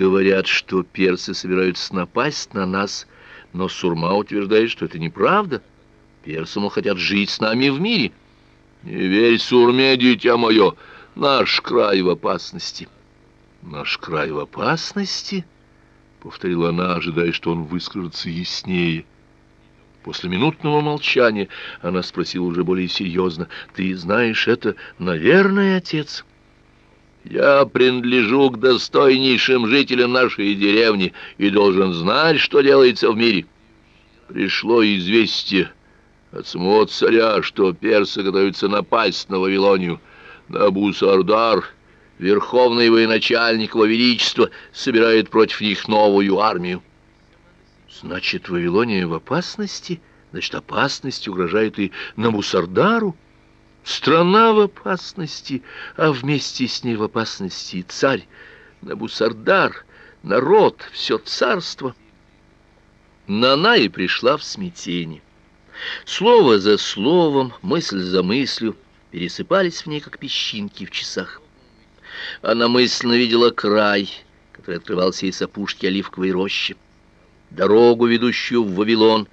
говорят, что персы собираются напасть на нас, но Сурма утверждает, что это неправда. Персы, мол, хотят жить с нами в мире. Не верь Сурме, дитя мое, наш край в опасности. Наш край в опасности? Повторила она, ожидая, что он выскажется яснее. После минутного молчания она спросила уже более серьезно. «Ты знаешь это, наверное, отец?» «Я принадлежу к достойнейшим жителям нашей деревни и должен знать, что делается в мире. Пришло известие от самого царя, что персы готовятся напасть на Вавилонию. Набусардар, верховный военачальник его величества, собирает против них новую армию. Значит, Вавилония в опасности? Значит, опасность угрожает и Набусардару? Страна в опасности, а вместе с ней в опасности и царь, Набусардар, народ, все царство. Нанай пришла в смятение. Слово за словом, мысль за мыслью пересыпались в ней, как песчинки в часах. Она мысленно видела край, который открывался из опушки оливковой рощи, дорогу, ведущую в Вавилон,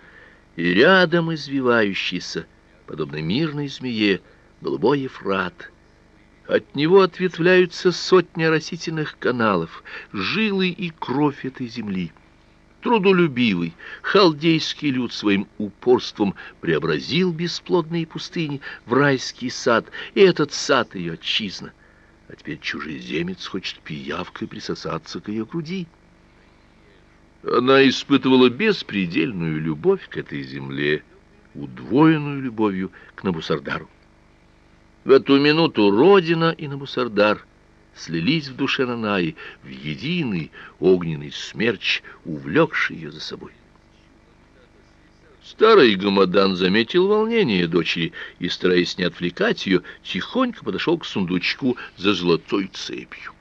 и рядом извивающийся, подобно мирной змее, голубой Ефрат. От него ответвляются сотни растительных каналов, жилы и кровь этой земли. Трудолюбивый, халдейский люд своим упорством преобразил бесплодные пустыни в райский сад, и этот сад ее отчизна. А теперь чужеземец хочет пиявкой присосаться к ее груди. Она испытывала беспредельную любовь к этой земле, удвоенную любовью к Набусардару. В эту минуту Родина и Набусардар слились в душе Нанаи в единый огненный смерч, увлекший ее за собой. Старый Гамадан заметил волнение дочери и, стараясь не отвлекать ее, тихонько подошел к сундучку за золотой цепью.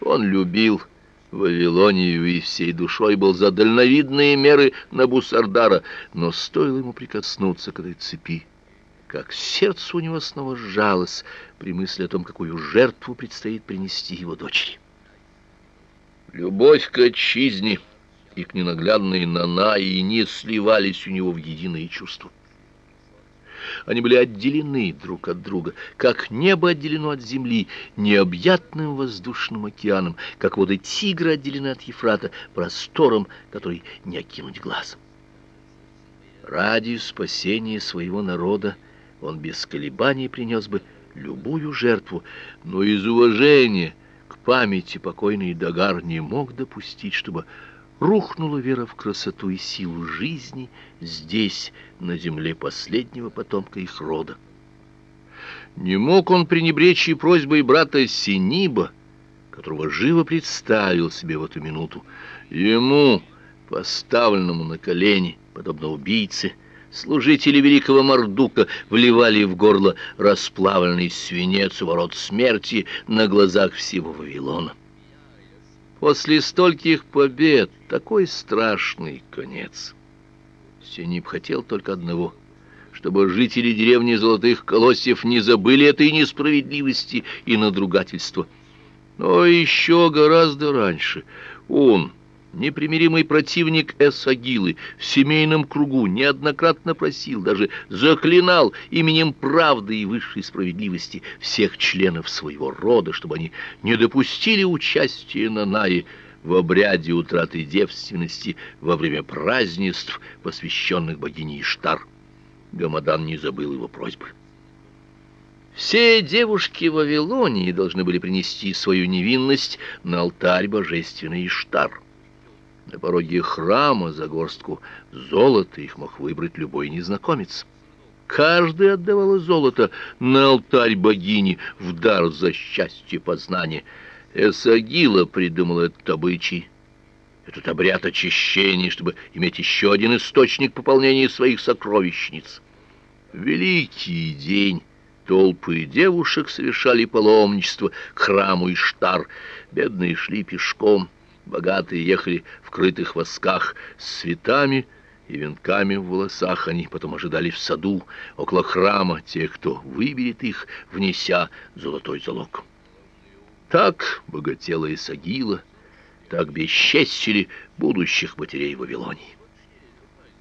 Он любил Вавилонию и всей душой был за дальновидные меры Набусардара, но стоило ему прикоснуться к этой цепи, как сердце у него снова сжалось при мысли о том, какую жертву предстоит принести его дочери. Любовь к отчизне и к ненаглядной Нанаи не сливались у него в единое чувство. Они были отделены друг от друга, как небо отделено от земли необъятным воздушным океаном, как воды Тигра отделены от Ефрата простором, который не окинуть глазом. Ради спасения своего народа он без колебаний принес бы любую жертву, но из уважения к памяти покойный Дагар не мог допустить, чтобы рухнула вера в красоту и силу жизни здесь, на земле последнего потомка их рода. Не мог он пренебречь и просьбой брата Синиба, которого живо представил себе в эту минуту. Ему, поставленному на колени, подобно убийце, служители великого Мардука вливали в горло расплавленный свинец ворот смерти на глазах всего Вавилона. После стольких побед такой страшный конец. Синиб хотел только одного — чтобы жители деревни Золотых Колосьев не забыли этой несправедливости и надругательства. Но еще гораздо раньше он непримиримый противник Эсагилы в семейном кругу неоднократно просил, даже заклинал именем правды и высшей справедливости всех членов своего рода, чтобы они не допустили участия Нанаи в обряде утраты девственности во время празднеств, посвященных богине Иштар. Гамадан не забыл его просьбы. Все девушки Вавилонии должны были принести свою невинность на алтарь божественной Иштар. На пороге храма за горстку золота их мог выбрать любой незнакомец. Каждый отдавал золото на алтарь богини в дар за счастье познания. Эсагила придумала этот обычай, этот обряд очищения, чтобы иметь еще один источник пополнения своих сокровищниц. Великий день! Толпы девушек совершали паломничество к храму Иштар. Бедные шли пешком — Богатые ехали в крытых восках с цветами и венками в волосах. Они потом ожидали в саду, около храма, тех, кто выберет их, внеся золотой залог. Так богатела и Сагила, так бесчестили будущих матерей Вавилонии.